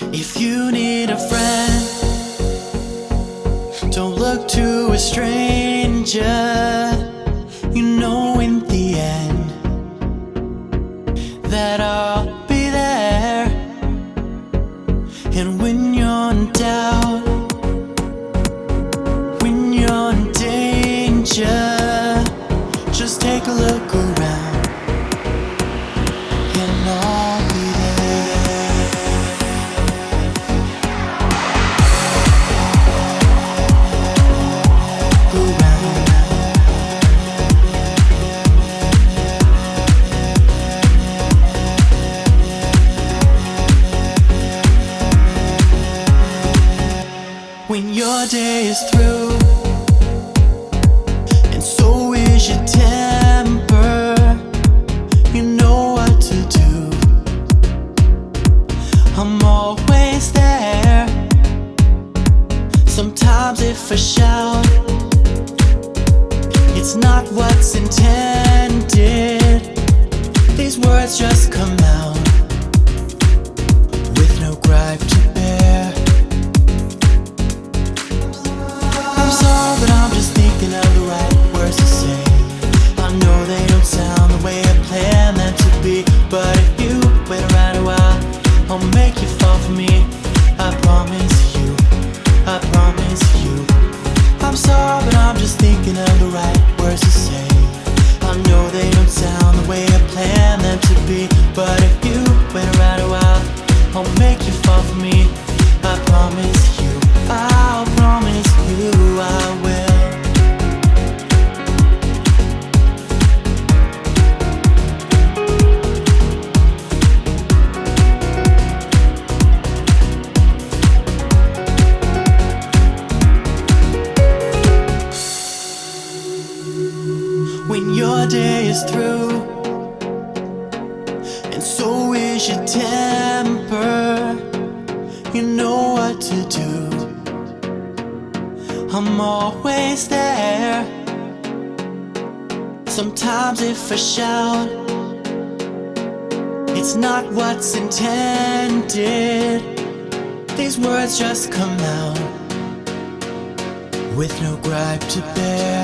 If you need a friend, don't look to a stranger. You know, in the end, that I'll be there. And when you're in doubt, when you're in danger, just take a look around. Your day is through, and so is your temper. You know what to do. I'm always there. Sometimes if I shout, it's not what's intended. These words just come out your day is through, and so is your temper, you know what to do. I'm always there. Sometimes if I shout, it's not what's intended. These words just come out with no gripe to bear.